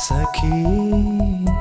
सखी।